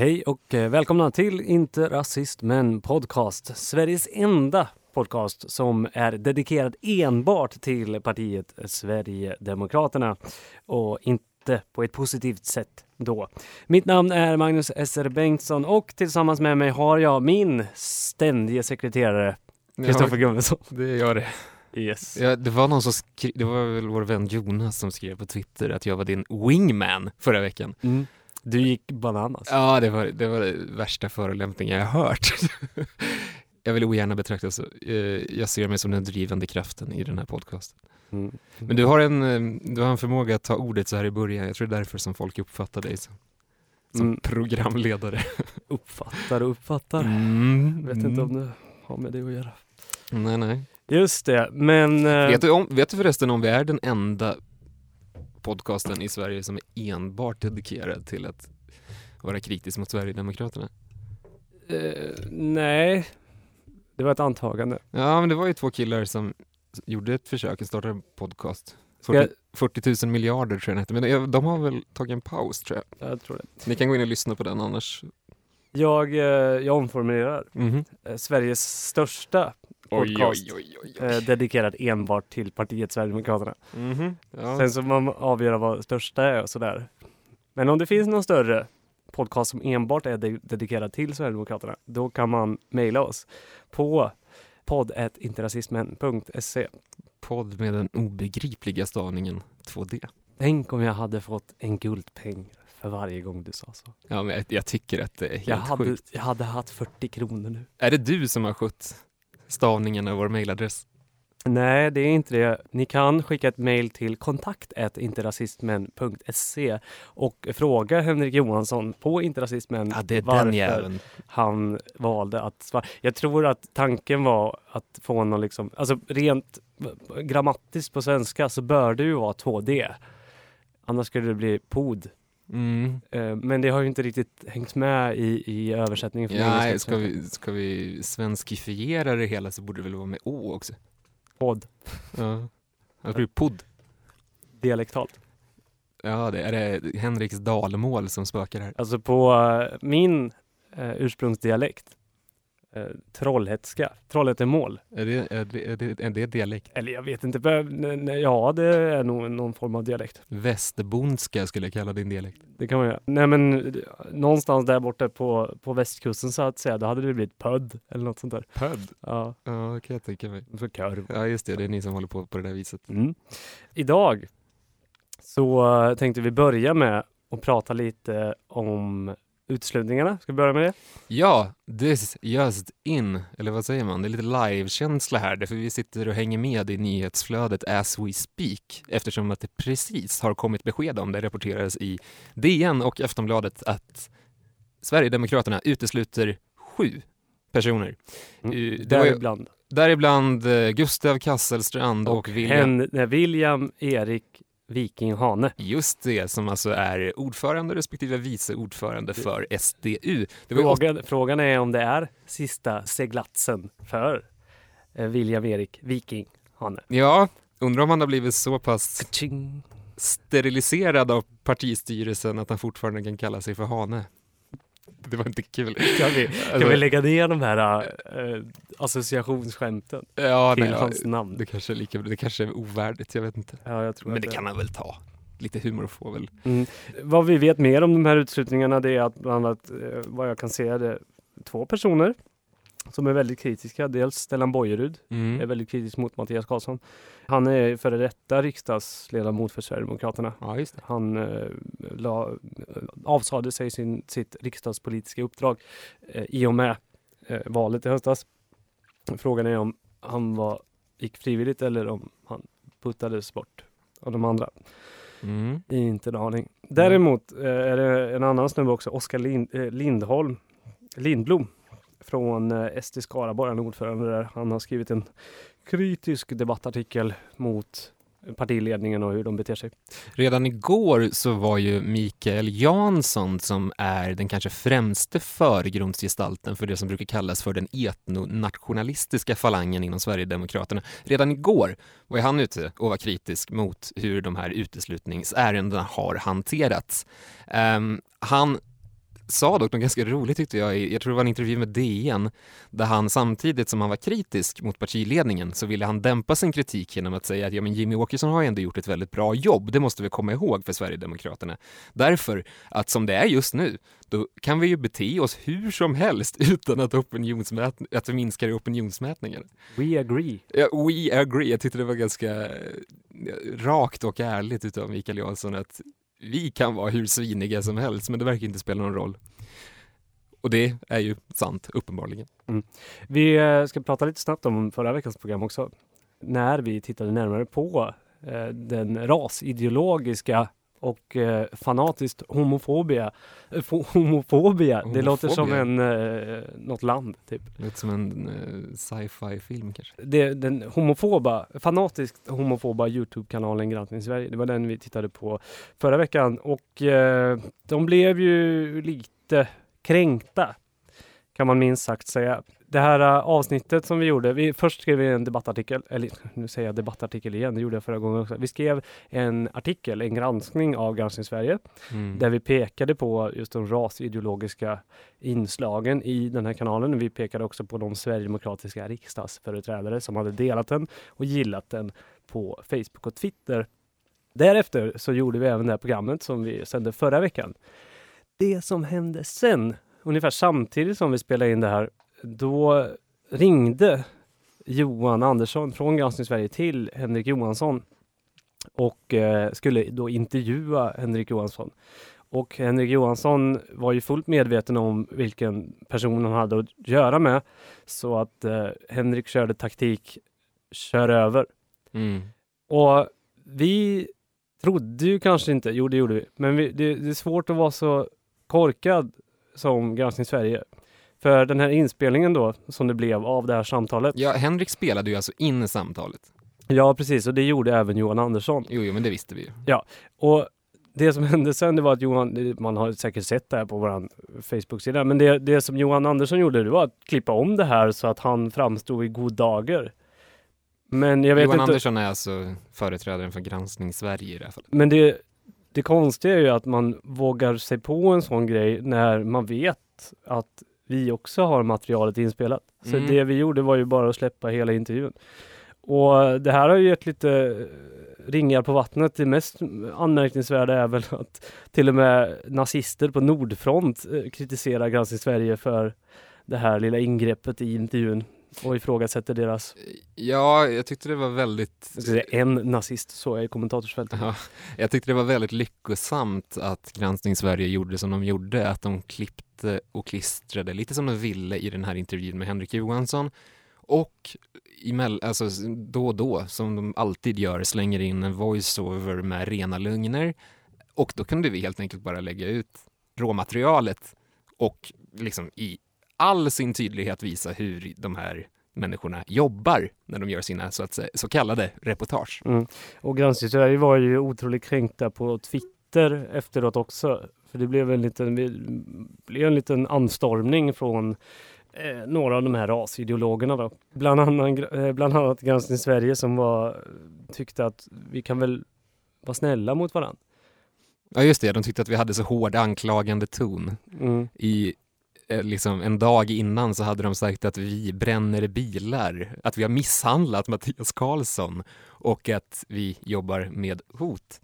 Hej och eh, välkomna till Inte rasist men podcast. Sveriges enda podcast som är dedikerad enbart till partiet Sverigedemokraterna och inte på ett positivt sätt då. Mitt namn är Magnus S.R. Bengtsson och tillsammans med mig har jag min ständige sekreterare Kristoffer Ja, Gummesson. det gör det. Yes. Ja, det var någon som skrev, det var väl vår vän Jonas som skrev på Twitter att jag var din wingman förra veckan. Mm. Du gick bananas. Ja, det var, det var det värsta förolämpning jag har hört. jag vill ogärna betraktas så. Eh, Jag ser mig som den drivande kraften i den här podcasten. Mm. Men du har en, eh, du har en förmåga att ta ordet så här i början. Jag tror det är därför som folk uppfattar dig som, som Mm. programledare. Uppfattar och uppfattar. Mm. Vet inte om det har med det att göra. Nej, nej. Just det, men... eh, Vet du, om, vet du förresten om vi är den enda podcasten i Sverige som är enbart dedikerad till att vara kritisk mot Sverigedemokraterna? eh, nej, det var ett antagande. Ja, men det var ju två killar som gjorde ett försök att starta en podcast. Ska jag- 40, 40 000 miljarder tror jag den hette. Men det- de har väl tagit en paus tror jag. Jag tror det. Ni kan gå in och lyssna på den annars. Jag, eh, jag omformulerar. Mhm. Eh, Sveriges största podcast oj, oj, eh, dedikerad enbart till partiet Sverigedemokraterna. Mhm. Ja. Sen så man avgöra vad största är och sådär. Men om det finns någon större podcast som enbart är de- dedikerad till Sverigedemokraterna, då kan man mejla oss på podd.interrasismen.se. Podd med den obegripliga stavningen 2D. Tänk om jag hade fått en guldpeng för varje gång du sa så. Ja, men jag, jag tycker att det är helt Jag hade, sjukt. jag hade haft 40 kronor nu. Är det du som har skött stavningen av vår mejladress? Nej, det är inte det. Ni kan skicka ett mejl till kontakt.interrasismen.se och fråga Henrik Johansson på Interrasismen Ja, varför han valde att svara. Jag tror att tanken var att få honom liksom, alltså rent grammatiskt på svenska så bör det ju vara 2D. Annars skulle det bli pod. Mm. Eh, Men det har ju inte riktigt hängt med i, i översättningen. från Ja, engelska. ska vi, ska vi svenskifiera det hela så borde det väl vara med å också. Podd, Ja. Jag tror podd. dialektalt. Ja, det är det Henriks dalmål som spökar här. Alltså på eh, min eh, ursprungsdialekt, eh, trollhätska, trollhättemål. Är det, är det, är det, är det dialekt? Eller jag vet inte, ja det är nog någon form av dialekt. Västerbondska skulle jag kalla din dialekt. Det kan man göra. Nej men någonstans där borta på, på västkusten så att säga, då hade det blivit pödd eller något sånt där. Pödd? Ja, Ja, kan jag tänka mig. för korv. Ja, just det. Det är ni som håller på på det där viset. Mm. Idag så eh, tänkte vi börja med att prata lite om uteslutningarna. Ska vi börja med det? Ja, this just in, eller vad säger man? Det är lite live-känsla här, därför vi sitter och hänger med i nyhetsflödet as we speak, eftersom att det precis har kommit besked om, det rapporterades i DN och Aftonbladet, att Sverigedemokraterna utesluter sju personer. Mm. Eh, Däribland. Däribland eh, Gustav Kasselstrand och, William Hen, nej, William Erik Viking Hane. Just det, som alltså är ordförande respektive vice ordförande för SDU. Ju åt- Frågan, frågan är om det är sista seglatsen för eh, William Erik Viking Hane. Ja, undrar om han har blivit så pass Ka-ching. steriliserad av partistyrelsen att han fortfarande kan kalla sig för Hane. Det var inte kul. Kan vi, kan Alltså- vi lägga ner de här äh, associationsskämten Ja, till nej, ja, hans namn? det, kanske är lika, det kanske är ovärdigt, jag vet inte. Ja, jag Men att det kan han väl ta. Lite humor får väl. Mm. Vad vi vet mer om de här utslutningarna det är att bland annat eh, vad jag kan se är det två personer som är väldigt kritiska. Dels Stellan Bojerud är Mm. väldigt kritisk mot Mattias Karlsson. Han är före detta riksdagsledamot för Sverigedemokraterna. Ja. Han eh, la, avsade sig sin, sitt riksdagspolitiska uppdrag eh, i och med eh, valet i höstas. Frågan är om han var, gick frivilligt eller om han puttades bort av de andra. Mm. Inte en aning. Däremot eh, är det en annan snubbe också, Oskar Lind, eh, Lindholm, Lindblom från eh, SD Skaraborg, en ordförande där. Han har skrivit en kritisk debattartikel mot partiledningen och hur de beter sig. Redan igår så var ju Mikael Jansson som är den kanske främste förgrundsgestalten för det som brukar kallas för den etnonationalistiska falangen inom Sverigedemokraterna. Redan igår var han ute och var kritisk mot hur de här uteslutningsärendena har hanterats. Um, han sa dock något ganska roligt tyckte jag, jag tror det var en intervju med DN, där han samtidigt som han var kritisk mot partiledningen så ville han dämpa sin kritik genom att säga att ja, men Jimmy Åkesson har ju ändå gjort ett väldigt bra jobb, det måste vi komma ihåg för Sverigedemokraterna. Därför att som det är just nu, då kan vi ju bete oss hur som helst utan att, opinionsmät att vi minskar i opinionsmätningar. We agree. Ja, we agree. Jag tyckte det var ganska eh, rakt och ärligt utav Mikael Jansson att vi kan vara hur sviniga som helst, men det verkar inte spela någon roll. Och det är ju sant, uppenbarligen. Mm. Vi eh, ska prata lite snabbt om förra veckans program också. När vi tittade närmare på eh, den rasideologiska och eh, fanatiskt homofobia. Eh, homofobia, det låter som en, eh, något land typ. Låter som en eh, sci-fi film kanske. Det, den homofoba, fanatiskt homofoba Youtube-kanalen Granskning Sverige. Det var den vi tittade på förra veckan och eh, de blev ju lite kränkta kan man minst sagt säga det här uh, avsnittet som vi gjorde, vi, först skrev vi en debattartikel, eller nu säger jag debattartikel igen, det gjorde jag förra gången också. Vi skrev en artikel, en granskning av Granskning Sverige, mm. där vi pekade på just de rasideologiska inslagen i den här kanalen. Vi pekade också på de sverigedemokratiska riksdagsföreträdare som hade delat den och gillat den på Facebook och Twitter. Därefter så gjorde vi även det här programmet som vi sände förra veckan. Det som hände sen, ungefär samtidigt som vi spelade in det här, då ringde Johan Andersson från Granskning Sverige till Henrik Johansson och eh, skulle då intervjua Henrik Johansson. Och Henrik Johansson var ju fullt medveten om vilken person han hade att göra med. Så att eh, Henrik körde taktik kör över. Mm. Och vi trodde ju kanske inte, jo det gjorde vi, men vi, det, det är svårt att vara så korkad som Granskning Sverige. För den här inspelningen då, som det blev av det här samtalet. Ja, Henrik spelade ju alltså in samtalet. Ja, precis. Och det gjorde även Johan Andersson. Jo, jo, men det visste vi ju. Ja, och det som hände sen det var att Johan, man har säkert sett det här på vår Facebook-sida, men det, det som Johan Andersson gjorde det var att klippa om det här så att han framstod i god dager. Men jag vet Johan inte... Andersson är alltså företrädaren för Granskning Sverige i det här fallet. Men det, det konstiga är ju att man vågar sig på en sån grej när man vet att vi också har materialet inspelat. Så mm. det vi gjorde var ju bara att släppa hela intervjun. Och det här har ju gett lite ringar på vattnet. Det mest anmärkningsvärda är väl att till och med nazister på Nordfront eh, kritiserar Granskning Sverige för det här lilla ingreppet i intervjun och ifrågasätter deras... Ja, jag tyckte det var väldigt... Det är en nazist, så är i kommentatorsfältet. Ja, jag tyckte det var väldigt lyckosamt att Granskning Sverige gjorde som de gjorde, att de klippte och klistrade lite som de ville i den här intervjun med Henrik Johansson och alltså, då och då, som de alltid gör, slänger in en voiceover med rena lögner och då kunde vi helt enkelt bara lägga ut råmaterialet och liksom i all sin tydlighet visa hur de här människorna jobbar när de gör sina så, att säga, så kallade reportage. Mm. Och Granskning var ju otroligt kränkta på Twitter efteråt också. För det blev en liten, blev en liten anstormning från eh, några av de här rasideologerna. Då. Bland, annat, eh, bland annat Granskning Sverige som var, tyckte att vi kan väl vara snälla mot varandra. Ja just det, de tyckte att vi hade så hård anklagande ton mm. i liksom en dag innan så hade de sagt att vi bränner bilar, att vi har misshandlat Mattias Karlsson och att vi jobbar med hot.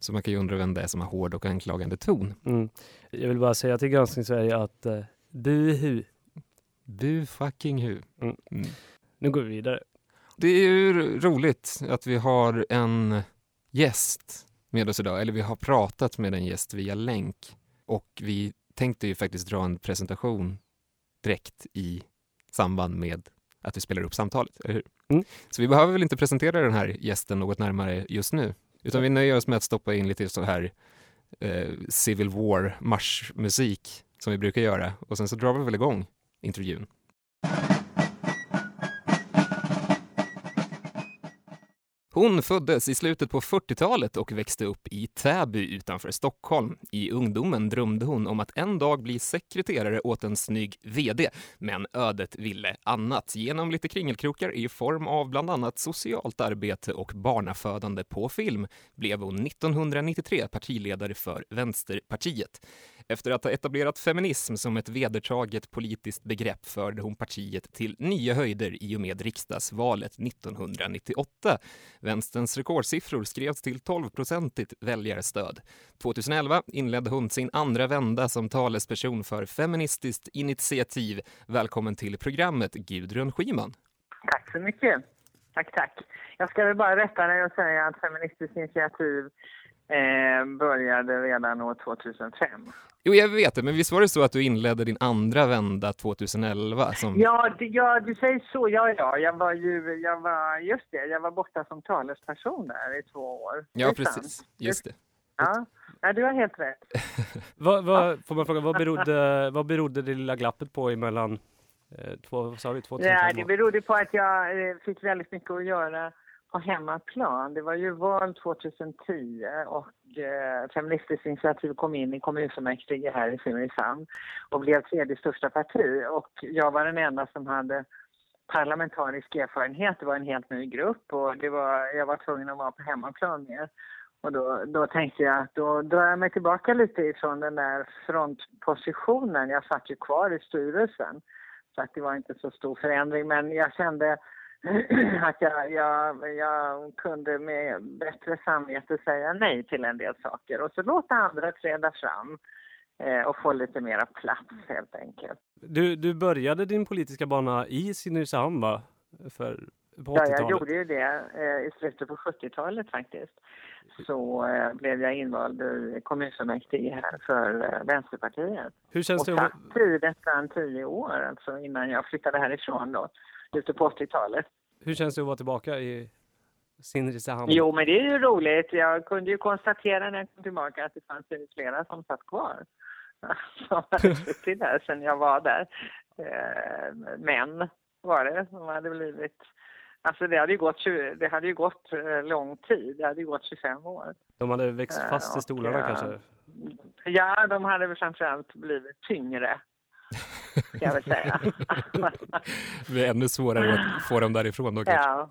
Så man kan ju undra vem det är som har hård och anklagande ton. Mm. Jag vill bara säga till Granskning Sverige att uh, buhu. Bu fucking hu. Mm. Mm. Nu går vi vidare. Det är ju roligt att vi har en gäst med oss idag, eller vi har pratat med en gäst via länk och vi tänkte ju faktiskt dra en presentation direkt i samband med att vi spelar upp samtalet, eller hur? Mm. Så vi behöver väl inte presentera den här gästen något närmare just nu, utan vi nöjer oss med att stoppa in lite så här eh, Civil War marschmusik som vi brukar göra och sen så drar vi väl igång intervjun. Hon föddes i slutet på 40-talet och växte upp i Täby utanför Stockholm. I ungdomen drömde hon om att en dag bli sekreterare åt en snygg VD, men ödet ville annat. Genom lite kringelkrokar i form av bland annat socialt arbete och barnafödande på film blev hon 1993 partiledare för Vänsterpartiet. Efter att ha etablerat feminism som ett vedertaget politiskt begrepp förde hon partiet till nya höjder i och med riksdagsvalet 1998. Vänsterns rekordsiffror skrevs till 12-procentigt väljarstöd. 2011 inledde hon sin andra vända som talesperson för Feministiskt initiativ. Välkommen till programmet, Gudrun Schyman. Tack så mycket. Tack, tack. Jag ska väl bara rätta dig och säga att Feministiskt initiativ eh, började redan år 2005. Jo, jag vet det, men visst var det så att du inledde din andra vända 2011? Som... Ja, det, ja, du säger så. Ja, ja, jag var ju, jag var, just det, jag var borta som talesperson där i två år. Ja, precis. Just det. Ja, ja du har helt rätt. vad, vad, får man fråga, vad berodde, vad berodde det lilla glappet på emellan eh, två, sa vi, 2005? Ja, det berodde på att jag eh, fick väldigt mycket att göra på hemmaplan. Det var ju val 2010 och eh, Feministiskt initiativ kom in i kommunfullmäktige här i Simrishamn och blev tredje största parti. Och jag var den enda som hade parlamentarisk erfarenhet. Det var en helt ny grupp och det var, jag var tvungen att vara på hemmaplan mer. Och då, då tänkte jag att då drar jag mig tillbaka lite ifrån den där frontpositionen. Jag satt ju kvar i styrelsen så att det var inte så stor förändring. Men jag kände att jag, jag, jag kunde med bättre samvete säga nej till en del saker och så låta andra träda fram eh, och få lite mera plats helt enkelt. Du, du började din politiska bana i Simrishamn va? För, på ja, jag gjorde ju det eh, i slutet på 70-talet faktiskt. Så eh, blev jag invald i kommunfullmäktige här för eh, Vänsterpartiet. Hur känns och det? Och satt i detta tio år, alltså innan jag flyttade härifrån då ute på 80-talet. Hur känns det att vara tillbaka i Simrishamn? Jo, men det är ju roligt. Jag kunde ju konstatera när jag kom tillbaka att det fanns flera som satt kvar. Som hade suttit där sedan jag var där. Eh, män var det som hade blivit Alltså det hade ju gått, det hade ju gått eh, lång tid, det hade ju gått 25 år. De hade växt fast i stolarna ja, kanske? Ja, de hade väl framförallt blivit tyngre ska jag väl säga. det blir ännu svårare att få dem därifrån då kanske. Ja,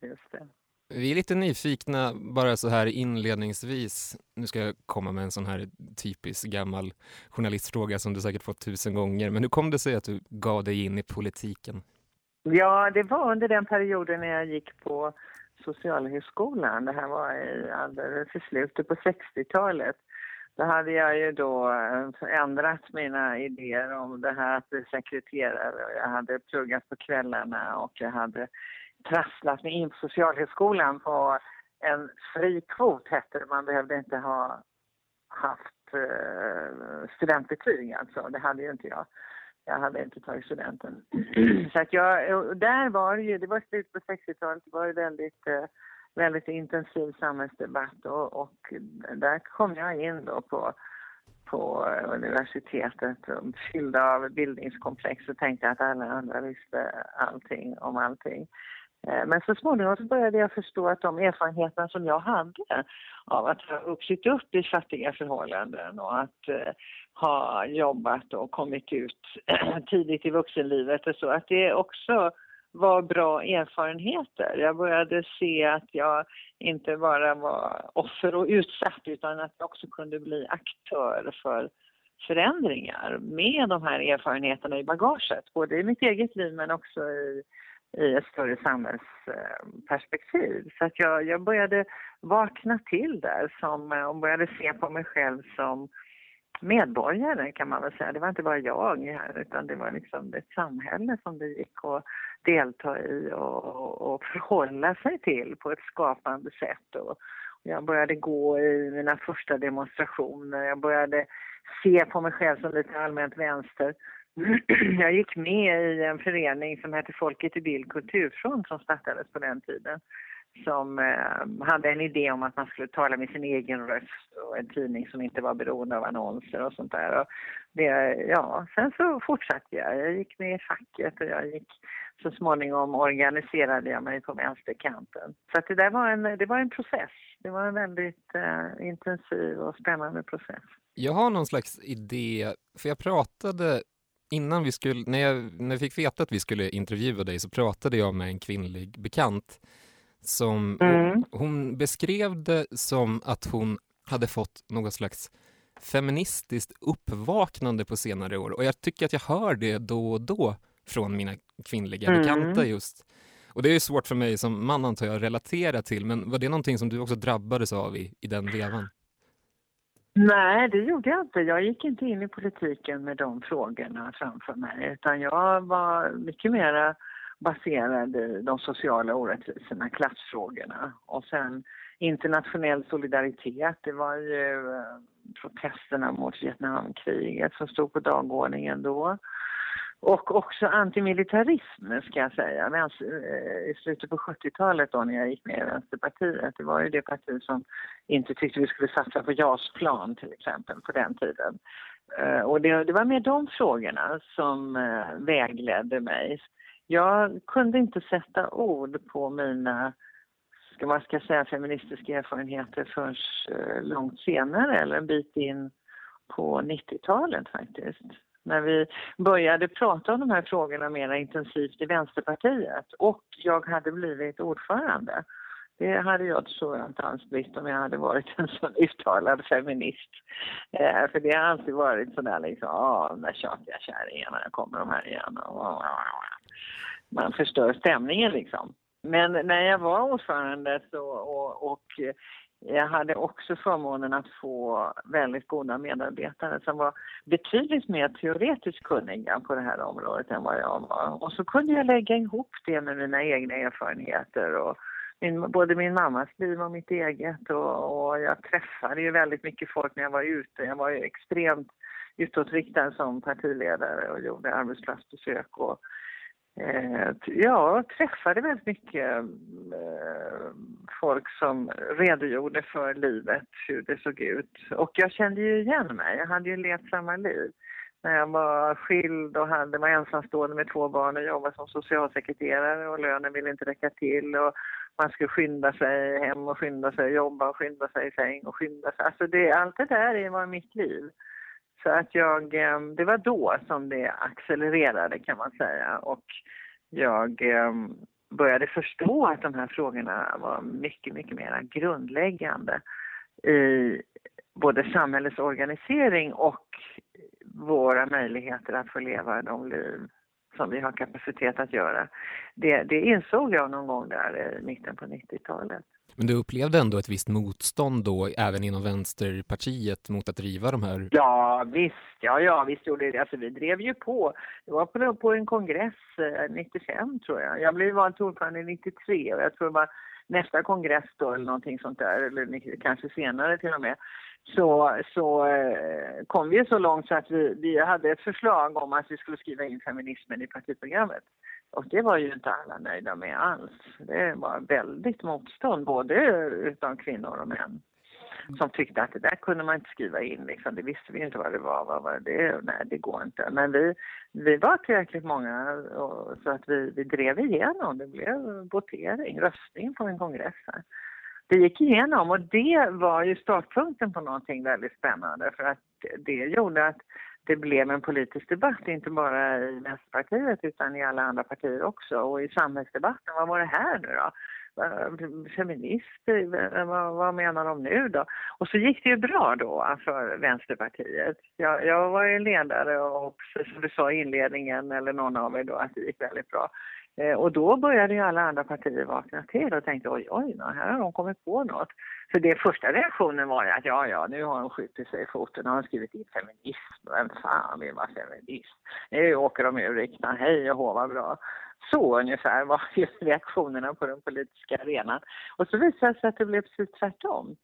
just det. Vi är lite nyfikna bara så här inledningsvis. Nu ska jag komma med en sån här typisk gammal journalistfråga som du säkert fått tusen gånger. Men hur kom det sig att du gav dig in i politiken? Ja, det var under den perioden när jag gick på Socialhögskolan. Det här var i alldeles i slutet på 60-talet. Då hade jag ju då eh, ändrat mina idéer om det här att bli sekreterare. Jag hade pluggat på kvällarna och jag hade trasslat mig in på Socialhögskolan på en fri kvot hette det. Man behövde inte ha haft eh, studentbetyg alltså. Det hade ju inte jag. Jag hade inte tagit studenten. Så att jag, där var det ju, det var slutet på 60-talet, det var ju väldigt eh, väldigt intensiv samhällsdebatt och, och där kom jag in då på, på universitetet fylld av bildningskomplex och tänkte att alla andra visste allting om allting. Eh, men så småningom så började jag förstå att de erfarenheter som jag hade av att ha vuxit upp i fattiga förhållanden och att eh, ha jobbat och kommit ut tidigt i vuxenlivet och så, att det också var bra erfarenheter. Jag började se att jag inte bara var offer och utsatt utan att jag också kunde bli aktör för förändringar med de här erfarenheterna i bagaget. Både i mitt eget liv men också i, i ett större samhällsperspektiv. Så att jag, jag började vakna till där som, och började se på mig själv som medborgare kan man väl säga. Det var inte bara jag här utan det var liksom ett samhälle som det gick att delta i och, och förhålla sig till på ett skapande sätt. Och jag började gå i mina första demonstrationer, jag började se på mig själv som lite allmänt vänster. Jag gick med i en förening som hette Folket i bild kulturfront som startades på den tiden som eh, hade en idé om att man skulle tala med sin egen röst och en tidning som inte var beroende av annonser och sånt där. Och det, ja, sen så fortsatte jag. Jag gick med i facket och jag gick så småningom organiserade jag mig på vänsterkanten. Så att det där var en, det var en process. Det var en väldigt eh, intensiv och spännande process. Jag har någon slags idé, för jag pratade innan vi skulle, när jag, när jag fick veta att vi skulle intervjua dig så pratade jag med en kvinnlig bekant som mm. hon, beskrev det som att hon hade fått något slags feministiskt uppvaknande på senare år och jag tycker att jag hör det då och då från mina kvinnliga Mm. bekanta just. Och det är ju svårt för mig som man antar jag att relatera till, men var det någonting som du också drabbades av i, i den vevan? Nej, det gjorde jag inte. Jag gick inte in i politiken med de frågorna framför mig utan jag var mycket mera baserad i de sociala orättvisorna, klassfrågorna och sen internationell solidaritet. Det var ju eh, protesterna mot Vietnamkriget som stod på dagordningen då. Och också antimilitarism ska jag säga. Alltså, eh, I slutet på 70-talet då när jag gick med i Vänsterpartiet. Det var ju det parti som inte tyckte vi skulle satsa på JAS-plan till exempel på den tiden. Eh, och det, det var med de frågorna som vägledde mig. Jag kunde inte sätta ord på mina ska man ska säga, feministiska erfarenheter förrän eh, långt senare eller en bit in på 90-talet faktiskt. När vi började prata om de här frågorna mer intensivt i Vänsterpartiet och jag hade blivit ordförande. Det hade jag tror jag inte alls blivit om jag hade varit en sån uttalad feminist. Eh, för det har alltid varit sådär liksom, ja de där tjatiga kärringarna, kommer de här igen. Och, man förstör stämningen liksom. Men när jag var ordförande så, och, och jag hade också förmånen att få väldigt goda medarbetare som var betydligt mer teoretiskt kunniga på det här området än vad jag var. Och så kunde jag lägga ihop det med mina egna erfarenheter och min, både min mammas liv och mitt eget. Och, och jag träffade ju väldigt mycket folk när jag var ute. Jag var ju extremt utåtriktad som partiledare och gjorde arbetsplatsbesök. Och, Eh, ja, jag träffade väldigt mycket eh, folk som redogjorde för livet, hur det såg ut. Och jag kände ju igen mig, jag hade ju levt samma liv. När jag var skild och hade, var ensamstående med två barn och jobbade som socialsekreterare och lönen ville inte räcka till och man skulle skynda sig hem och skynda sig jobba och skynda sig i säng och skynda sig. Alltså det, allt det där var mitt liv. Så att jag, det var då som det accelererade kan man säga och jag började förstå att de här frågorna var mycket, mycket mer grundläggande i både samhällets organisering och våra möjligheter att få leva de liv som vi har kapacitet att göra. Det, det insåg jag någon gång där i mitten på 90-talet. Men du upplevde ändå ett visst motstånd då, även inom Vänsterpartiet, mot att driva de här? Ja, visst. Ja, ja, visst gjorde det. Alltså, vi drev ju på. Det var på, på en kongress eh, 95, tror jag. Jag blev vald till ordförande 93 och jag tror det var nästa kongress då, eller någonting sånt där, eller kanske senare till och med. Så, så eh, kom vi så långt så att vi, vi hade ett förslag om att vi skulle skriva in feminismen i partiprogrammet. Och det var ju inte alla nöjda med alls. Det var väldigt motstånd, både utav kvinnor och män som tyckte att det där kunde man inte skriva in. Liksom. Det visste vi inte vad det var. Vad var det? Nej, det går inte. Men vi, vi var tillräckligt många och, så att vi, vi drev igenom. Det blev votering, röstning på en kongress här. Det gick igenom och det var ju startpunkten på någonting väldigt spännande för att det gjorde att det blev en politisk debatt, inte bara i Vänsterpartiet utan i alla andra partier också och i samhällsdebatten. Vad var det här nu då? Eh, feminister, eh, vad, vad menar de nu då? Och så gick det ju bra då eh, för Vänsterpartiet. Jag, jag var ju ledare och precis som du sa i inledningen, eller någon av er då, att det gick väldigt bra. Och då började ju alla andra partier vakna till och tänkte oj, oj, här har de kommit på något. Så det första reaktionen var ju att ja, ja, nu har de skjutit sig i foten nu har skrivit in feminism. Vem fan vill vara feminist? Nu åker de ur riksdagen, hej och hå vad bra. Så ungefär var ju reaktionerna på den politiska arenan. Och så visade det sig att det blev precis tvärtom.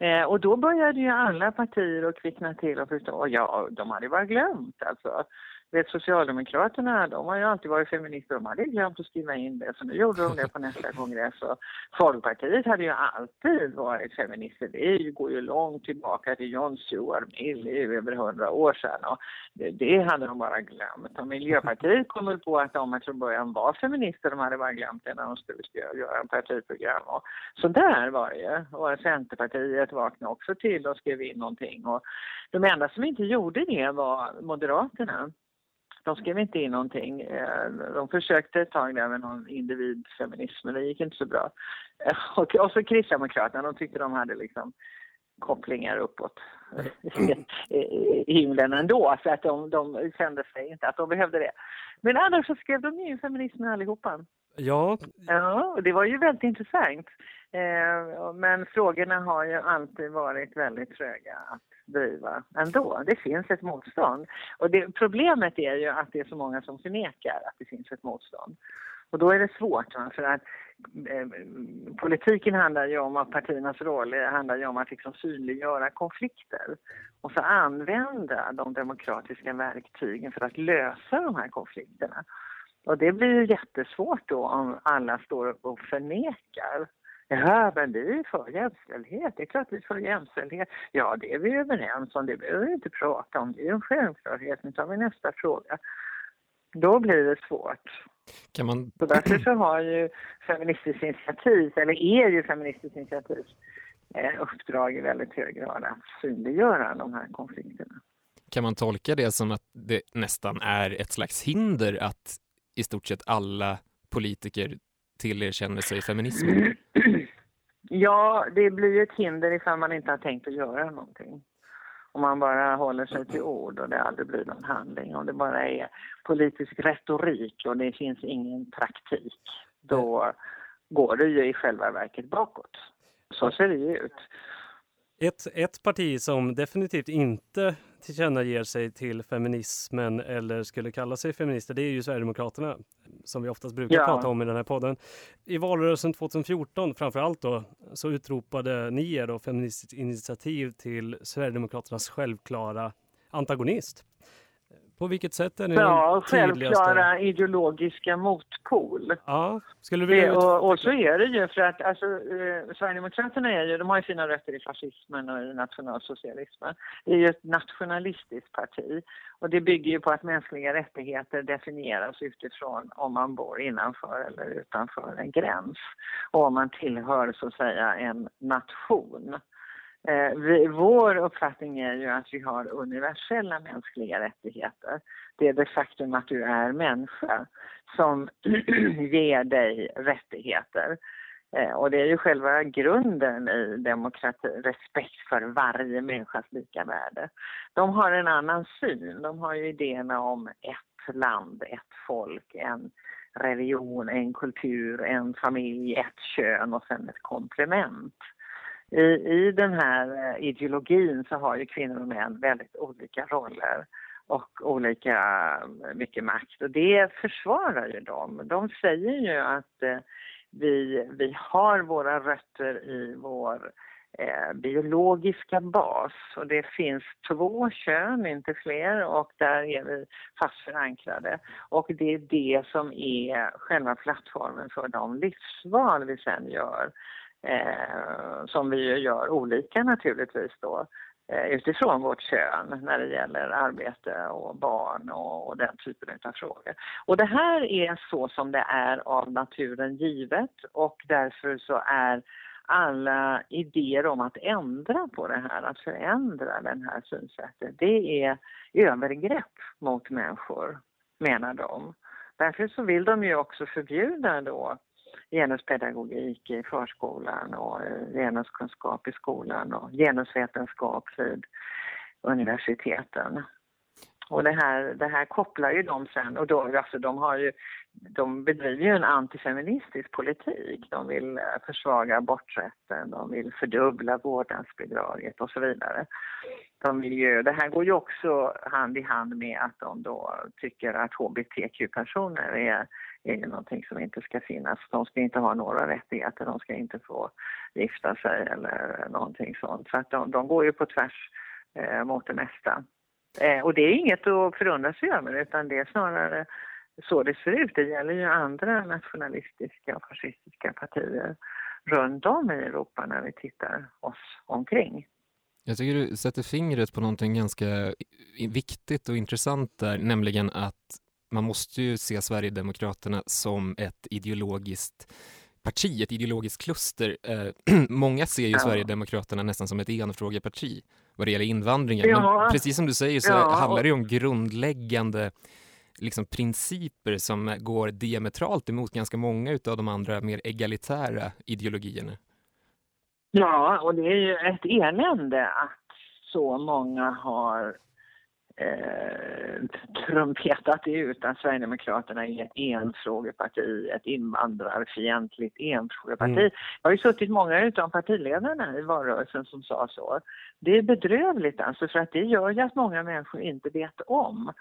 Eh, och då började ju alla partier att kvickna till och förstå, ja, de hade bara glömt alltså. Vet, Socialdemokraterna, de har ju alltid varit feminister, de hade glömt att skriva in det, så nu gjorde de det på nästa kongress. Och Folkpartiet hade ju alltid varit feminister, det går ju långt tillbaka till John Stuart Mill, det är ju över hundra år sedan. Och det, det, hade de bara glömt. Och Miljöpartiet kom väl på att de från början var feminister, de hade bara glömt det när de skulle göra en partiprogram. Och så där var det ju. Och Centerpartiet vaknade också till och skrev in någonting. Och de enda som inte gjorde det var Moderaterna. De skrev inte in någonting. De försökte ett tag där med någon individfeminism, men det gick inte så bra. Och, och så Kristdemokraterna, de tyckte de hade liksom kopplingar uppåt i himlen ändå, så att de, de kände sig inte att de behövde det. Men annars så skrev de ju in feminismen allihopa. Ja. Ja, det var ju väldigt intressant. Eh, men frågorna har ju alltid varit väldigt tröga att driva ändå. Det finns ett motstånd. Och det, problemet är ju att det är så många som förnekar att det finns ett motstånd. Och då är det svårt, va? för att eh, politiken handlar ju om att partiernas roll handlar ju om att liksom synliggöra konflikter och så använda de demokratiska verktygen för att lösa de här konflikterna. Och det blir ju jättesvårt då om alla står upp och förnekar. Ja, men vi är för jämställdhet. Det är klart vi är för jämställdhet. Ja, det är vi överens om. Det behöver vi inte prata om. Det är en självklarhet. Nu tar vi nästa fråga. Då blir det svårt. Kan man... Så därför så har ju Feministiskt initiativ, eller är ju Feministiskt initiativ eh, uppdrag i väldigt hög grad att synliggöra de här konflikterna. Kan man tolka det som att det nästan är ett slags hinder att i stort sett alla politiker tillerkänner sig feminismen? Ja, det blir ju ett hinder ifall man inte har tänkt att göra någonting. Om man bara håller sig till ord och det aldrig blir någon handling. Om det bara är politisk retorik och det finns ingen praktik. Då går det ju i själva verket bakåt. Så ser det ju ut. Ett, ett parti som definitivt inte tillkännager sig till feminismen eller skulle kalla sig feminister, det är ju Sverigedemokraterna som vi oftast brukar ja. prata om i den här podden. I valrörelsen 2014 framför allt då så utropade ni er då Feministiskt initiativ till Sverigedemokraternas självklara antagonist. På vilket sätt är ni Ja, självklara ideologiska motpol. Ja, skulle vi... och, och, så är det ju för att alltså, eh, Sverigedemokraterna är ju, de har ju sina rötter i fascismen och i nationalsocialismen. Det är ju ett nationalistiskt parti och det bygger ju på att mänskliga rättigheter definieras utifrån om man bor innanför eller utanför en gräns och om man tillhör så att säga en nation. Eh, vi, vår uppfattning är ju att vi har universella mänskliga rättigheter. Det är det faktum att du är människa som ger dig rättigheter. Eh, och det är ju själva grunden i demokrati, respekt för varje människas lika värde. De har en annan syn. De har ju idéerna om ett land, ett folk, en religion, en kultur, en familj, ett kön och sen ett komplement i, i den här eh, ideologin så har ju kvinnor och män väldigt olika roller och olika eh, mycket makt och det försvarar ju dem. De säger ju att eh, vi, vi har våra rötter i vår eh, biologiska bas och det finns två kön, inte fler och där är vi fast förankrade. Och det är det som är själva plattformen för de livsval vi sen gör eh, som vi ju gör olika naturligtvis då eh, utifrån vårt kön när det gäller arbete och barn och, och, den typen av frågor. Och det här är så som det är av naturen givet och därför så är alla idéer om att ändra på det här, att förändra den här synsättet, det är övergrepp mot människor, menar de. Därför så vill de ju också förbjuda då genuspedagogik i förskolan och eh, genuskunskap i skolan och genusvetenskap vid universiteten. Och det här, det här kopplar ju de sen, och då, alltså de, har ju, de bedriver ju en antifeministisk politik. De vill eh, försvaga aborträtten, de vill fördubbla vårdnadsbidraget och så vidare. De vill ju, det här går ju också hand i hand med att de då tycker att hbtq-personer är är ju någonting som inte ska finnas. De ska inte ha några rättigheter, de ska inte få gifta sig eller någonting sånt. Så att de, de går ju på tvärs eh, mot det mesta. Eh, och det är inget att förundra sig över utan det är snarare så det ser ut. Det gäller ju andra nationalistiska och fascistiska partier runt om i Europa när vi tittar oss omkring. Jag tycker du sätter fingret på någonting ganska viktigt och intressant där, nämligen att man måste ju se Sverigedemokraterna som ett ideologiskt parti, ett ideologiskt kluster. Eh, många ser ju ja. Sverigedemokraterna nästan som ett enfrågeparti vad det gäller invandringen. Ja. Men precis som du säger så ja. handlar det om grundläggande liksom, principer som går diametralt emot ganska många av de andra mer egalitära ideologierna. Ja, och det är ju ett elände att så många har eh, trumpetat ut att Sverigedemokraterna är ett enfrågeparti, ett invandrarfientligt enfrågeparti. Mm. Jag har ju suttit många utav partiledarna i valrörelsen som sa så. Det är bedrövligt alltså för att det gör ju att många människor inte vet om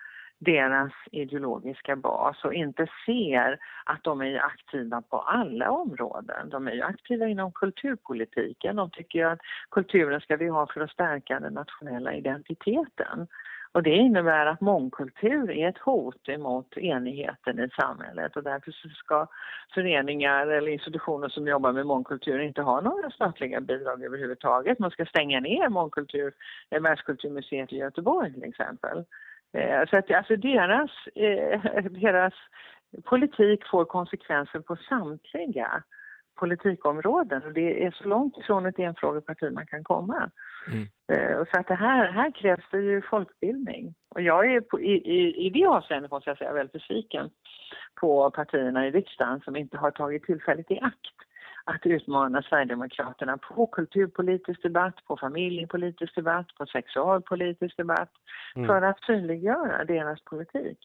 deras ideologiska bas och inte ser att de är aktiva på alla områden. De är ju aktiva inom kulturpolitiken. De tycker ju att kulturen ska vi ha för att stärka den nationella identiteten. Och det innebär att mångkultur är ett hot emot enigheten i samhället och därför ska föreningar eller institutioner som jobbar med mångkultur inte ha några statliga bidrag överhuvudtaget. Man ska stänga ner mångkultur, eh, Världskulturmuseet i Göteborg till exempel. Eh, så att alltså deras, eh, deras politik får konsekvenser på samtliga politikområden och det är så långt ifrån ett enfrågeparti man kan komma. Mm. Eh, så att det här, här krävs det ju folkbildning. Och jag är på, i, i, i det avseendet måste jag säga väldigt besviken på partierna i riksdagen som inte har tagit tillfället i akt att utmana Sverigedemokraterna på kulturpolitisk debatt, på familjepolitisk debatt, på sexualpolitisk debatt mm. för att synliggöra deras politik.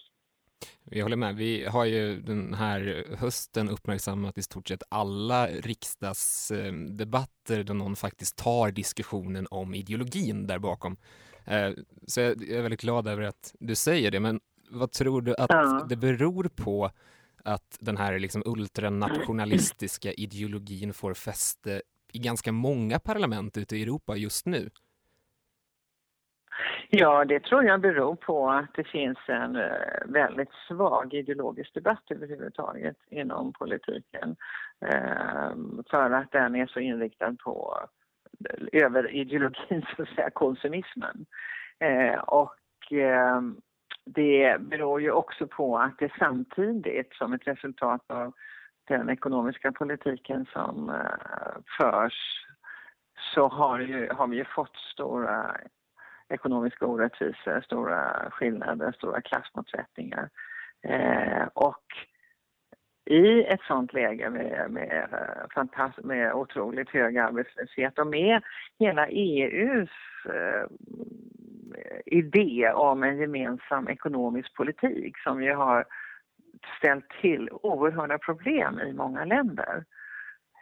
Jag håller med. Vi har ju den här hösten uppmärksammat i stort sett alla riksdagsdebatter då någon faktiskt tar diskussionen om ideologin där bakom. Eh, så jag är väldigt glad över att du säger det. Men vad tror du att ja. det beror på att den här liksom ultranationalistiska ideologin får fäste i ganska många parlament ute i Europa just nu? Ja, det tror jag beror på att det finns en eh, väldigt svag ideologisk debatt överhuvudtaget inom politiken. Ehm, för att den är så inriktad på eh, över ideologin, så att säga, konsumismen. Eh, och ehm, det beror ju också på att det samtidigt som ett resultat av den ekonomiska politiken som förs så har, ju, har vi ju fått stora ekonomiska orättvisor, stora skillnader, stora klassmotsättningar. Eh, och i ett sånt läge med, med, fantast, med otroligt hög arbetslöshet och med hela EUs eh, idé om en gemensam ekonomisk politik som ju har ställt till oerhörda problem i många länder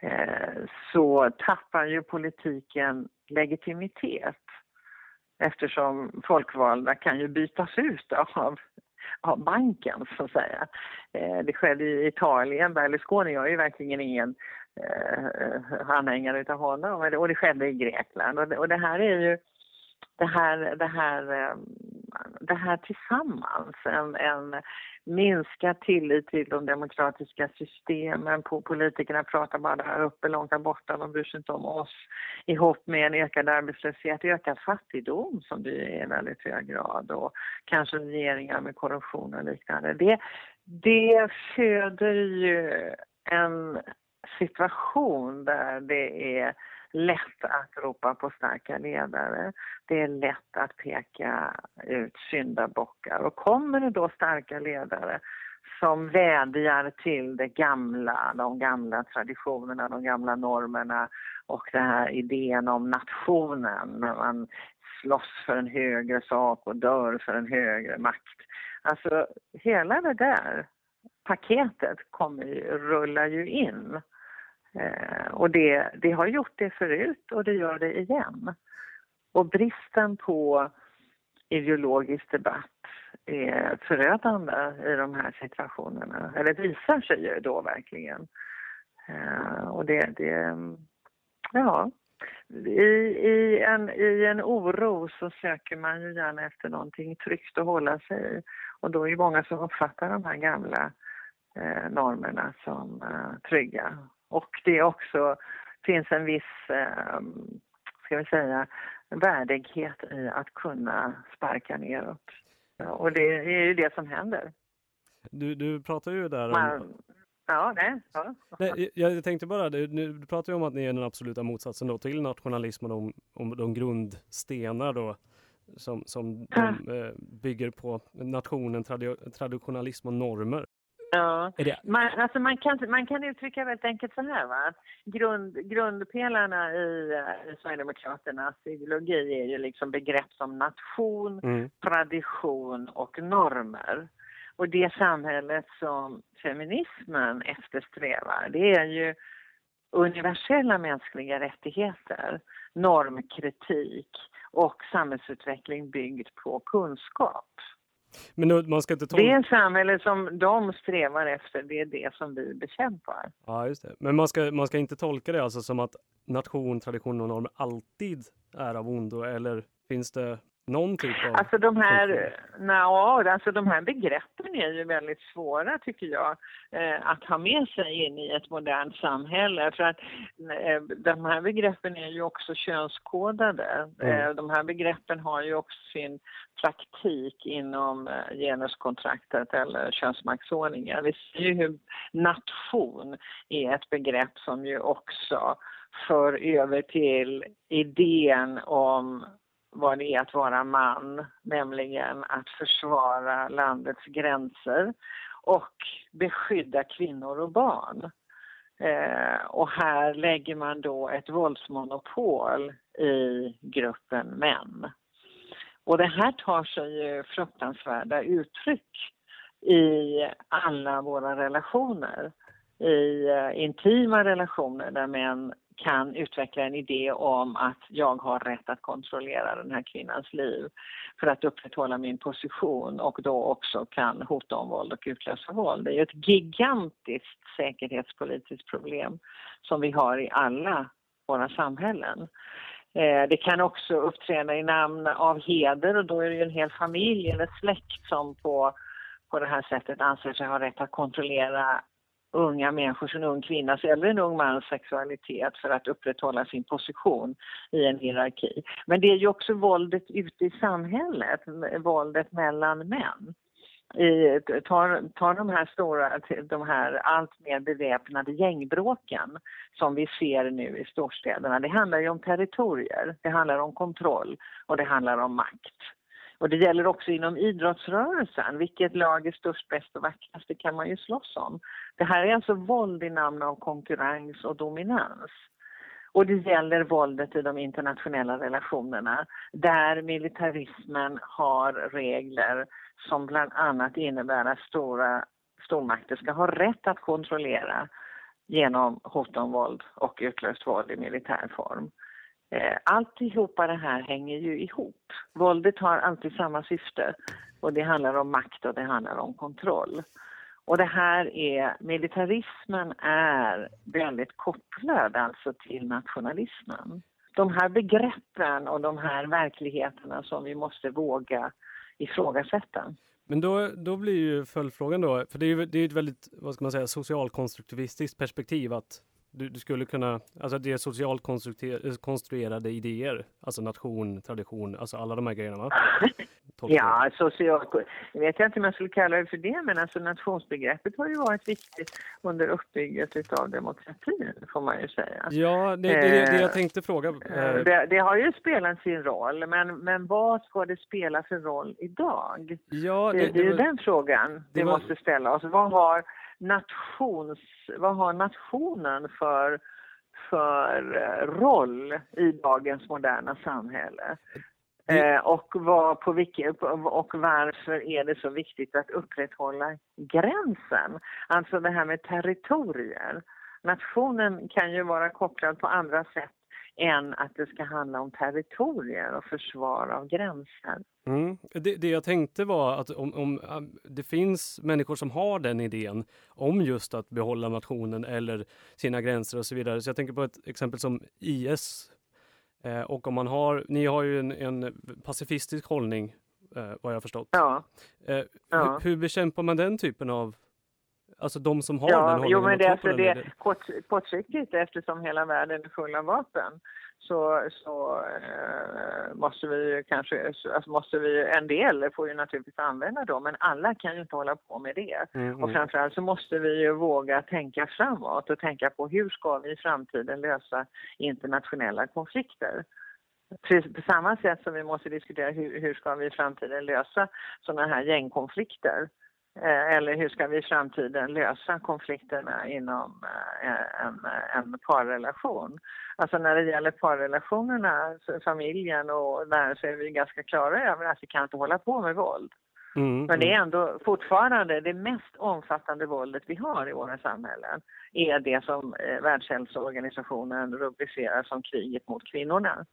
eh, så tappar ju politiken legitimitet eftersom folkvalda kan ju bytas ut av, av banken, så att säga. Eh, det skedde i Italien. Berlusconi jag är ju verkligen ingen eh, anhängare utav honom och det skedde i Grekland. Och det, och det här är ju det här, det här, eh, det här tillsammans, en, en minskad tillit till de demokratiska systemen. Politikerna pratar bara där uppe, långt där borta, de bryr sig inte om oss. Ihop med en ökad arbetslöshet, ökad fattigdom som det är i väldigt hög grad och kanske regeringar med korruption och liknande. Det, det föder ju en situation där det är lätt att ropa på starka ledare. Det är lätt att peka ut syndabockar. Och kommer det då starka ledare som vädjar till det gamla, de gamla traditionerna, de gamla normerna och den här idén om nationen, när man slåss för en högre sak och dör för en högre makt. Alltså, hela det där paketet kommer ju, rullar ju in. Eh, och det, det har gjort det förut och det gör det igen. Och bristen på ideologisk debatt är förödande i de här situationerna. Eller visar sig ju då verkligen. Eh, och det, det ja. I, i, en, I en oro så söker man ju gärna efter någonting tryggt att hålla sig i. Och då är det många som uppfattar de här gamla eh, normerna som eh, trygga. Och det också finns en viss, eh, ska vi säga, värdighet i att kunna sparka neråt. Och det är ju det som händer. Du, du pratar ju där om... Man, ja, nej. Ja. nej jag tänkte bara, du, du pratar ju om att ni är den absoluta motsatsen då till nationalism och de, om de grundstenar då som, som de, eh, bygger på nationen, tradi traditionalism och normer. Ja, man, alltså man, kan, man kan uttrycka väldigt enkelt så här va. Grund, grundpelarna i, i Sverigedemokraternas ideologi är ju liksom begrepp som nation, mm. tradition och normer. Och det samhället som feminismen eftersträvar det är ju universella mänskliga rättigheter, normkritik och samhällsutveckling byggd på kunskap. Men nu, man ska inte tolka... Det är samhälle som de strävar efter, det är det som vi bekämpar. Ja, just det. Men man ska, man ska inte tolka det alltså som att nation, tradition och normer alltid är av ondo, eller finns det någon typ av... Alltså de här, na, alltså de här begreppen är ju väldigt svåra tycker jag eh, att ha med sig in i ett modernt samhälle. För att eh, de här begreppen är ju också könskodade. Mm. Eh, de här begreppen har ju också sin praktik inom eh, genuskontraktet eller könsmaktsordningen. Vi ser ju hur nation är ett begrepp som ju också för över till idén om vad det är att vara man, nämligen att försvara landets gränser och beskydda kvinnor och barn. Eh, och här lägger man då ett våldsmonopol i gruppen män. Och det här tar sig ju fruktansvärda uttryck i alla våra relationer. I eh, intima relationer där män kan utveckla en idé om att jag har rätt att kontrollera den här kvinnans liv för att upprätthålla min position och då också kan hota om våld och utlösa våld. Det är ju ett gigantiskt säkerhetspolitiskt problem som vi har i alla våra samhällen. Eh, det kan också uppträda i namn av heder och då är det ju en hel familj eller släkt som på, på det här sättet anser sig ha rätt att kontrollera unga människors, en ung kvinnas eller en ung mans sexualitet för att upprätthålla sin position i en hierarki. Men det är ju också våldet ute i samhället, våldet mellan män. I, ta, tar de här stora, de här allt mer beväpnade gängbråken som vi ser nu i storstäderna. Det handlar ju om territorier, det handlar om kontroll och det handlar om makt. Och det gäller också inom idrottsrörelsen. Vilket lag är störst, bäst och vackrast? Det kan man ju slåss om. Det här är alltså våld i namn av konkurrens och dominans. Och det gäller våldet i de internationella relationerna där militarismen har regler som bland annat innebär att stora stormakter ska ha rätt att kontrollera genom hot om våld och utlöst våld i militär form. Eh, alltihopa det här hänger ju ihop. Våldet har alltid samma syfte och det handlar om makt och det handlar om kontroll. Och det här är, militarismen är väldigt kopplad alltså till nationalismen. De här begreppen och de här verkligheterna som vi måste våga ifrågasätta. Men då, då blir ju följdfrågan då, för det är ju det är ett väldigt, vad ska man säga, socialkonstruktivistiskt perspektiv att du, du, skulle kunna, alltså det är socialt konstruerade idéer, alltså nation, tradition, alltså alla de här grejerna va? Ja, socialt, jag vet inte om jag skulle kalla det för det, men alltså nationsbegreppet har ju varit viktigt under uppbygget av demokratin, får man ju säga. Ja, det, det, det, det jag tänkte fråga. Eh, eh, det, det, har ju spelat sin roll, men, men vad ska det spela för roll idag? Ja, det, det är ju den frågan vi måste ställa oss. Vad har nations, vad har nationen för, för eh, roll i dagens moderna samhälle? Eh, och, vad, på vilket, och varför är det så viktigt att upprätthålla gränsen? Alltså det här med territorier. Nationen kan ju vara kopplad på andra sätt än att det ska handla om territorier och försvar av gränser. Mm. Det, det, jag tänkte var att om, om, um, det finns människor som har den idén om just att behålla nationen eller sina gränser och så vidare. Så jag tänker på ett exempel som IS. Eh, och om man har, ni har ju en, en pacifistisk hållning eh, vad jag förstått. Ja. Eh, ja. Hur, hur bekämpar man den typen av Alltså de som har ja, den hållningen? Jo, men det, alltså det, kort, kortsiktigt eftersom hela världen är full av vapen så, så eh, måste vi kanske, alltså måste vi, en del får ju naturligtvis använda dem men alla kan ju inte hålla på med det. Mm, och framförallt så måste vi ju våga tänka framåt och tänka på hur ska vi i framtiden lösa internationella konflikter. På samma sätt som vi måste diskutera hur, hur ska vi i framtiden lösa sådana här gängkonflikter eller hur ska vi i framtiden lösa konflikterna inom eh, en, en parrelation? Alltså när det gäller parrelationerna, familjen och där så är vi ganska klara över att vi kan inte hålla på med våld. Mm, Men det är mm. ändå fortfarande det mest omfattande våldet vi har i våra samhällen är det som eh, Världshälsoorganisationen rubricerar som kriget mot kvinnorna.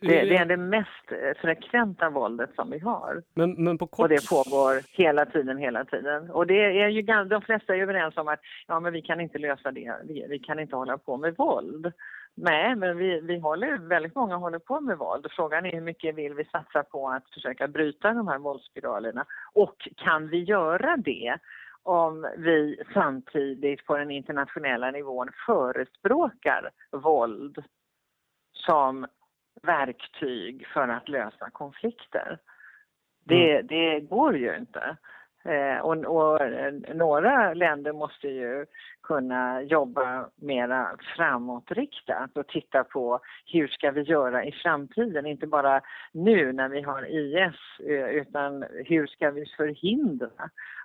Det, det, är det mest eh, frekventa våldet som vi har. Men, men kort... Och det pågår hela tiden, hela tiden. Och det är ju, de flesta är överens om att ja, men vi kan inte lösa det, vi, vi kan inte hålla på med våld. Nej, men vi, vi håller, väldigt många håller på med våld. Frågan är hur mycket vill vi satsa på att försöka bryta de här våldsspiralerna? Och kan vi göra det om vi samtidigt på den internationella nivån förespråkar våld som verktyg för att lösa konflikter? Det, mm. det går ju inte. Eh, och, och, eh, några länder måste ju kunna jobba mera framåtriktat och titta på hur ska vi göra i framtiden, inte bara nu när vi har IS eh, utan hur ska vi förhindra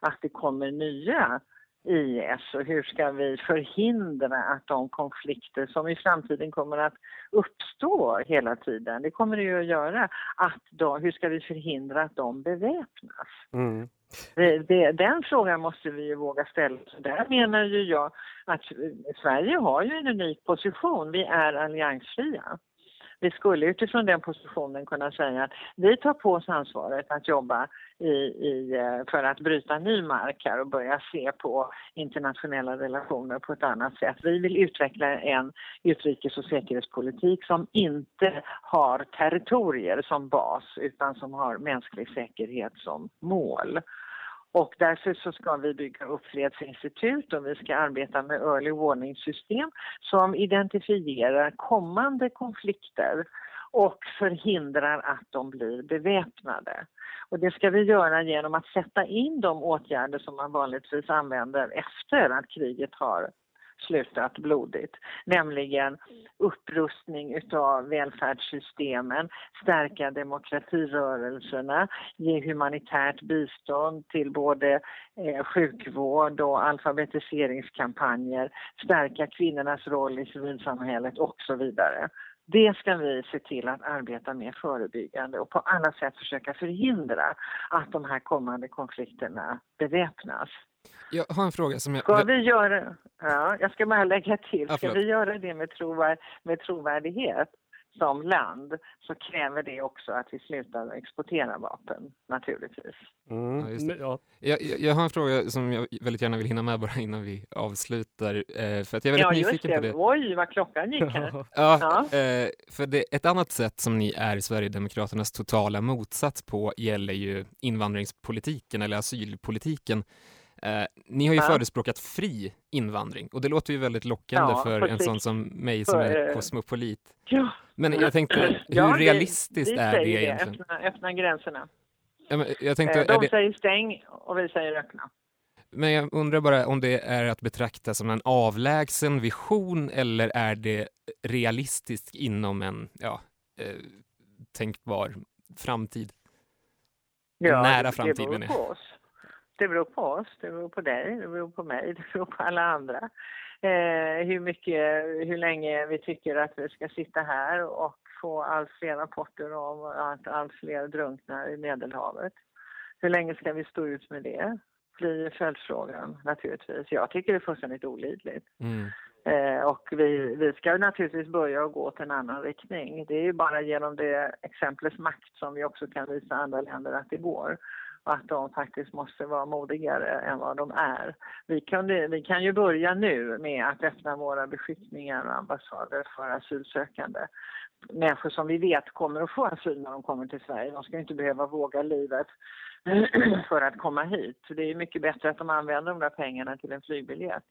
att det kommer nya IS och hur ska vi förhindra att de konflikter som i framtiden kommer att uppstå hela tiden, det kommer det ju att göra, att då, hur ska vi förhindra att de beväpnas? Mm. Det, det, den frågan måste vi ju våga ställa. Så där menar ju jag att Sverige har ju en unik position. Vi är alliansfria. Vi skulle utifrån den positionen kunna säga att vi tar på oss ansvaret att jobba i, i, eh, för att bryta ny mark här och börja se på internationella relationer på ett annat sätt. Vi vill utveckla en utrikes och säkerhetspolitik som inte har territorier som bas utan som har mänsklig säkerhet som mål. Och därför så ska vi bygga upp fredsinstitut och vi ska arbeta med early warning-system som identifierar kommande konflikter och förhindrar att de blir beväpnade. Och det ska vi göra genom att sätta in de åtgärder som man vanligtvis använder efter att kriget har slutat blodigt, nämligen upprustning utav välfärdssystemen, stärka demokratirörelserna, ge humanitärt bistånd till både eh, sjukvård och alfabetiseringskampanjer, stärka kvinnornas roll i civilsamhället och så vidare. Det ska vi se till att arbeta med förebyggande och på alla sätt försöka förhindra att de här kommande konflikterna beväpnas. Jag har en fråga som jag... Ska vi göra... Ja, jag ska bara lägga till. Ska ja, vi göra det med, trovärd, med trovärdighet som land så kräver det också att vi slutar exportera vapen, naturligtvis. Mm. Ja, jag, jag, har en fråga som jag väldigt gärna vill hinna med bara innan vi avslutar. Eh, för att jag är väldigt ja, nyfiken det. på det. Oj, vad klockan gick här. ja, ja. Eh, för det, ett annat sätt som ni är Sverigedemokraternas totala motsats på gäller ju invandringspolitiken eller asylpolitiken. Eh, ni har ju ja. förespråkat fri invandring och det låter ju väldigt lockande ja, för en sån som mig som är eh, kosmopolit. Ja. Men jag tänkte, hur ja, realistiskt vi, vi är det egentligen? Öppna, öppna gränserna. Ja, jag tänkte, eh, de det... säger stäng och vi säger öppna. Men jag undrar bara om det är att betrakta som en avlägsen vision eller är det realistiskt inom en ja, eh, tänkbar framtid? Ja, Nära framtid menar jag. Det beror på oss, det beror på dig, det beror på mig, det beror på alla andra. Eh, hur mycket, hur länge vi tycker att vi ska sitta här och få allt fler rapporter om att allt fler drunknar i Medelhavet. Hur länge ska vi stå ut med det? blir följdfrågan naturligtvis. Jag tycker det är fullständigt olidligt. Mm. Eh, och vi, vi ska naturligtvis börja gå åt en annan riktning. Det är ju bara genom det exemplets makt som vi också kan visa andra länder att det går och att de faktiskt måste vara modigare än vad de är. Vi, kan, vi kan ju börja nu med att öppna våra beskickningar och ambassader för asylsökande. Människor som vi vet kommer att få asyl när de kommer till Sverige. De ska inte behöva våga livet för att komma hit. Det är mycket bättre att de använder de där pengarna till en flygbiljett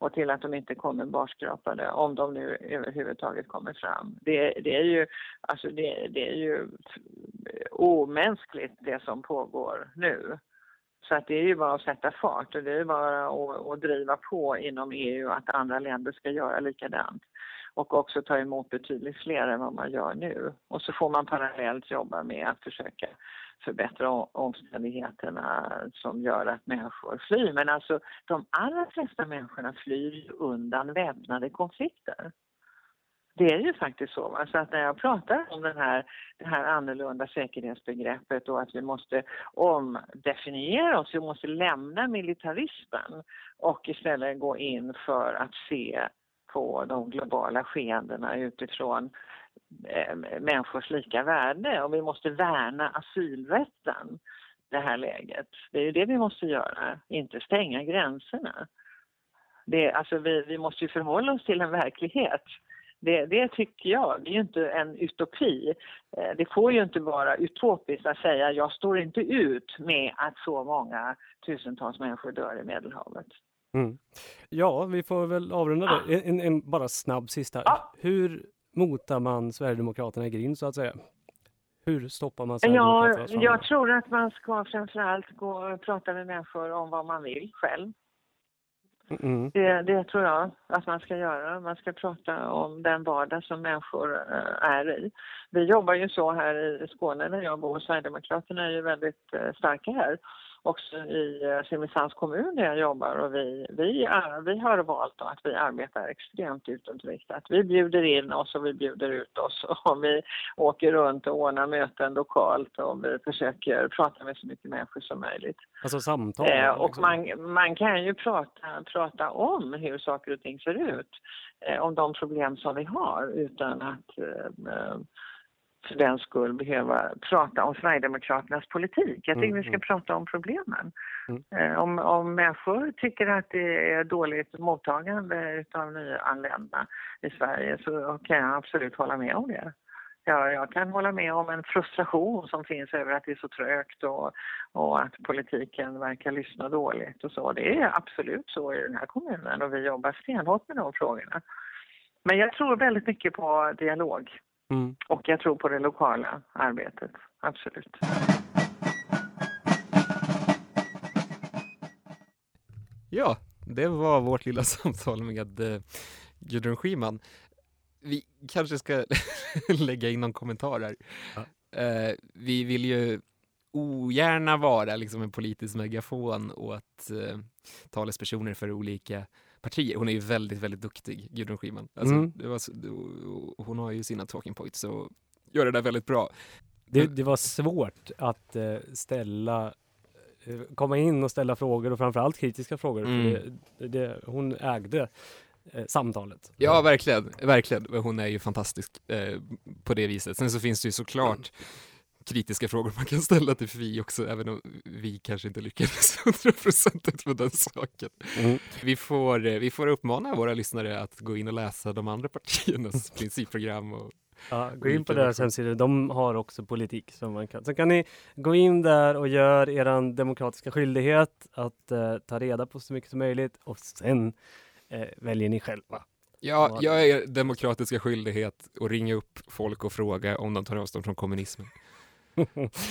och till att de inte kommer barskrapade om de nu överhuvudtaget kommer fram. Det, det är ju, alltså det, det, är ju omänskligt det som pågår nu. Så att det är ju bara att sätta fart och det är bara att, att driva på inom EU att andra länder ska göra likadant och också ta emot betydligt fler än vad man gör nu. Och så får man parallellt jobba med att försöka förbättra omständigheterna som gör att människor flyr. Men alltså de allra flesta människorna flyr undan väpnade konflikter. Det är ju faktiskt så. Så att när jag pratar om den här, det här annorlunda säkerhetsbegreppet och att vi måste omdefiniera oss, vi måste lämna militarismen och istället gå in för att se på de globala skeendena utifrån eh, människors lika värde och vi måste värna asylrätten i det här läget. Det är ju det vi måste göra, inte stänga gränserna. Det, alltså vi, vi måste ju förhålla oss till en verklighet det, det, tycker jag. Det är ju inte en utopi. Eh, det får ju inte vara utopiskt att säga jag står inte ut med att så många tusentals människor dör i Medelhavet. Mm. Ja, vi får väl avrunda det. En, en, bara snabb sista. Ja. Hur motar man Sverigedemokraterna i grind så att säga? Hur stoppar man Sverigedemokraterna? Ja, jag tror att man ska framförallt gå och prata med människor om vad man vill själv. Mm. Det, det, tror jag att man ska göra. Man ska prata om den vardag som människor eh, är i. Vi jobbar ju så här i Skåne där jag bor. Sverigedemokraterna är ju väldigt eh, starka här också i eh, Simrishamns kommun där jag jobbar och vi, vi, är, vi har valt att vi arbetar extremt utåtriktat. Vi bjuder in oss och vi bjuder ut oss och vi åker runt och ordnar möten lokalt och vi försöker prata med så mycket människor som möjligt. Alltså samtal? Eh, och liksom. man, man kan ju prata, prata om hur saker och ting ser ut, eh, om de problem som vi har utan att eh, eh för den skull behöva prata om Sverigedemokraternas politik. Jag tycker mm, vi ska mm. prata om problemen. Mm. Eh, om, om människor tycker att det är dåligt mottagande av nyanlända i Sverige så kan jag absolut hålla med om det. Ja, jag kan hålla med om en frustration som finns över att det är så trögt och, och att politiken verkar lyssna dåligt och så. Det är absolut så i den här kommunen och vi jobbar stenhårt med de frågorna. Men jag tror väldigt mycket på dialog. Mm. Och jag tror på det lokala arbetet, absolut. Ja, det var vårt lilla samtal med eh, Gudrun Schyman. Vi kanske ska lägga in någon kommentar här. Ja. Eh, vi vill ju ogärna vara liksom en politisk megafon åt eh, talespersoner för olika partier. Hon är ju väldigt, väldigt duktig, Gudrun Schyman. Alltså, mm. var, hon har ju sina talking points och gör det där väldigt bra. Det, det var svårt att uh, ställa uh, komma in och ställa frågor och framförallt kritiska frågor. Mm. Det, det, hon ägde eh, samtalet. Ja, verkligen. verkligen. Hon är ju fantastisk eh, på det viset. Sen så finns det ju såklart kritiska frågor man kan ställa till Fi också, även om vi kanske inte lyckades hundraprocentigt med den saken. Mm. Vi, får, eh, vi får uppmana våra lyssnare att gå in och läsa de andra partiernas principprogram och Ja, gå in på deras hemsida. De har också politik som man kan. Så kan ni gå in där och gör er demokratiska skyldighet att uh, ta reda på så mycket som möjligt och sen uh, väljer ni själva. Ja, jag är demokratiska skyldighet att ringa upp folk och fråga om de tar avstånd från kommunismen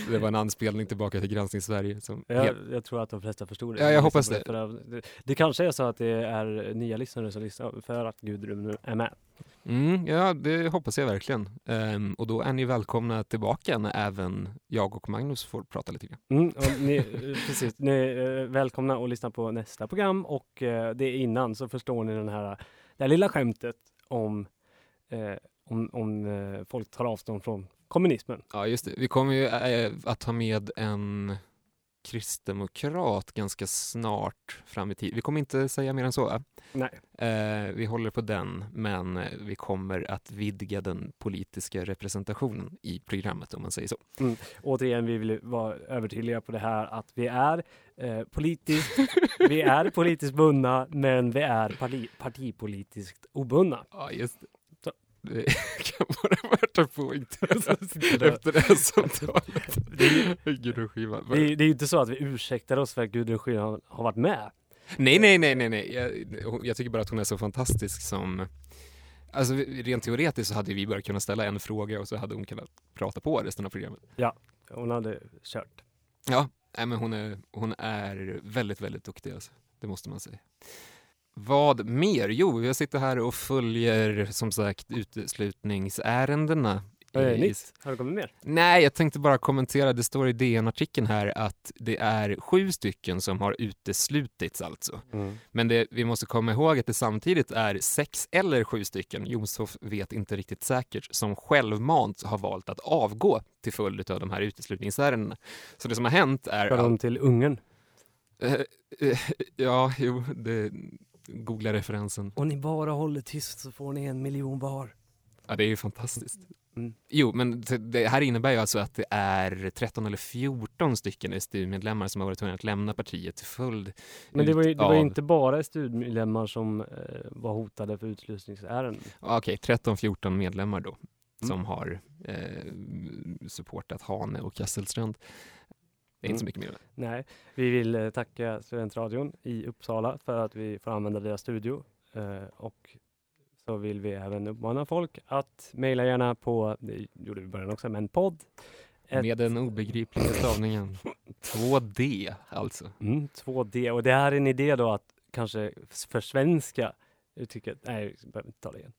det var en anspelning tillbaka till Granskning Sverige. Som jag, jag tror att de flesta förstod det. Ja, jag hoppas det. Det, det kanske är så att det är nya lyssnare som lyssnar för att Gudrun nu är med. Mm, ja, det hoppas jag verkligen. Um, och då är ni välkomna tillbaka när även jag och Magnus får prata lite grann. Mm, ni, precis, ni är välkomna att lyssna på nästa program och uh, det är innan så förstår ni den här, det här lilla skämtet om, uh, om, om uh, folk tar avstånd från kommunismen. Ja, just det. Vi kommer ju äh, att ha med en kristdemokrat ganska snart fram i tid. Vi kommer inte säga mer än så. Nej. Eh, vi håller på den, men vi kommer att vidga den politiska representationen i programmet om man säger så. Mm. Återigen, vi vill vara övertydliga på det här att vi är eh, politiskt, vi är politiskt bundna, men vi är parti, partipolitiskt obundna. Ja, just det. Det kan vara värt att poängtera efter det här samtalet. Gudrun Schyman. Det, det är ju inte så att vi ursäktar oss för att Gudrun Schyman har varit med. Nej, nej, nej, nej, nej. Jag, jag tycker bara att hon är så fantastisk som Alltså rent teoretiskt så hade vi bara kunnat ställa en fråga och så hade hon kunnat prata på resten av programmet. Ja, hon hade kört. Ja, nej, men hon är, hon är väldigt, väldigt duktig alltså. Det måste man säga. Vad mer? Jo, jag sitter här och följer som sagt uteslutningsärendena. Vad är i- nytt? Har det kommit mer? Nej, jag tänkte bara kommentera, det står i DN-artikeln här att det är sju stycken som har uteslutits alltså. Men det, vi måste komma ihåg att det samtidigt är sex eller sju stycken, Jomshof vet inte riktigt säkert, som självmant har valt att avgå till följd av de här uteslutningsärendena. Så det som har hänt är... Ska de till Ungern? Eh, eh, ja, jo, det, googla referensen. Om ni bara håller tyst så får ni en miljon var. Ja, det är ju fantastiskt. Mm. Jo, men det- här innebär ju alltså att det är 13 eller 14 stycken SDU-medlemmar som har varit tvungna att lämna partiet till följd Men det var ju, det var ju inte bara studmedlemmar som eh, var hotade för uteslutningsärenden. Ja, Okej, 13-14 medlemmar då som Mm. har eh, supportat Hane och Kasselstrand. Det är inte så Mm. mycket mer. Nej, vi vill eh, tacka Studentradion i Uppsala för att vi får använda deras studio. Eh, och så vill vi även uppmana folk att mejla gärna på, det gjorde vi i början också, men podd. ett- Med den obegripliga stavningen. 2D alltså. Mm, 2D. Och det här är en idé då att kanske försvenska uttrycket. Nej, jag behöver inte ta det igen.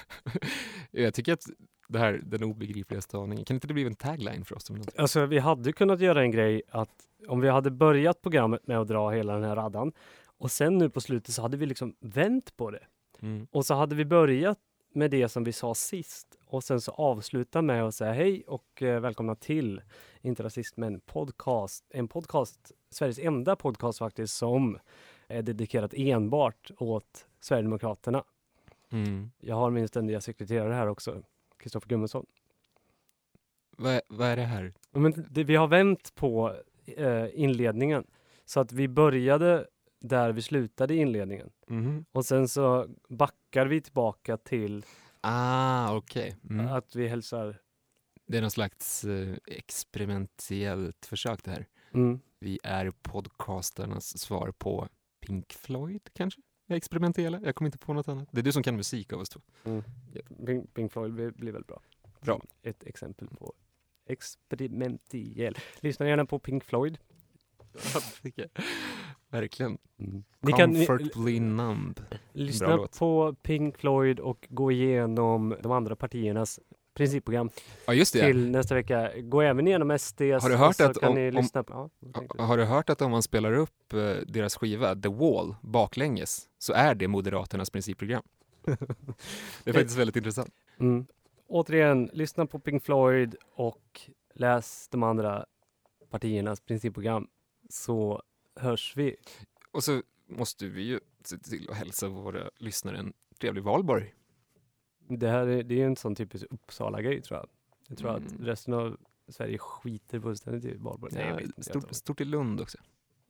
Jag tycker att det här, den obegripliga stavningen, kan inte det bli en tagline för oss? Alltså vi hade kunnat göra en grej att om vi hade börjat programmet med att dra hela den här raddan och sen nu på slutet så hade vi liksom vänt på det. Mm. Och så hade vi börjat med det som vi sa sist och sen så avsluta med att säga hej och eh, välkomna till Inte rasist men podcast. En podcast, Sveriges enda podcast faktiskt som är dedikerat enbart åt Sverigedemokraterna. Mm. Jag har min ständiga sekreterare här också, Kristoffer Gummesson. Vad, är- vad är det här? Men det, vi har vänt på eh, inledningen så att vi började där vi slutade i inledningen Mhm. och sen så backar vi tillbaka till Ah, okej. Mm. att vi hälsar Det är någon slags eh, experimentellt försök det här. mm, Vi är podcasternas svar på Pink Floyd kanske? Jag experimentella, jag kommer inte på något annat. Det är du som kan musik av oss två. Pink, Pink Floyd blir, blir väl bra. Bra. Ett exempel på experimentel. Lyssna gärna på Pink Floyd. Verkligen. Ni kan ni, Comfortably numb. Bra lyssna på Pink Floyd och gå igenom de andra partiernas principprogram Ja, just det. till nästa vecka. Gå även igenom SDs. Har du hört att om- ni om- lyssna på... Ja? Har du hört att om man spelar upp eh, deras skiva The Wall baklänges så är det Moderaternas principprogram? det är faktiskt väldigt intressant. Mm. Återigen, lyssna på Pink Floyd och läs de andra partiernas principprogram så hörs vi. Och så måste vi ju se till att hälsa våra lyssnare en trevlig valborg. Det här är, det är en sån typisk Uppsala-grej tror jag. Jag tror Mm. att resten av Sverige skiter fullständigt i valborg. Nej, stort, stort i Lund också.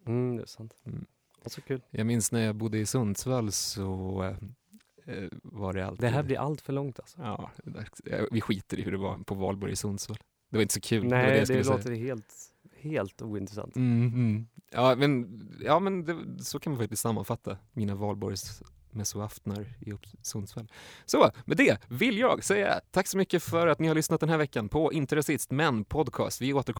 Mm, det är sant. Mm. Och så kul. Jag minns när jag bodde i Sundsvall så eh, eh, var det alltid... Det här blir allt för långt alltså. Ja, det vi skiter i hur det var på valborg i Sundsvall. Det var inte så kul. det Nej, jag det, skulle säga. låter helt, helt ointressant. Mm, mm. Ja, men, ja, men det, så kan man faktiskt sammanfatta mina valborgs mässoaftnar i Sundsvall. Så med det vill jag säga tack så mycket för att ni har lyssnat den här veckan på Inte rasist men podcast. Vi återkommer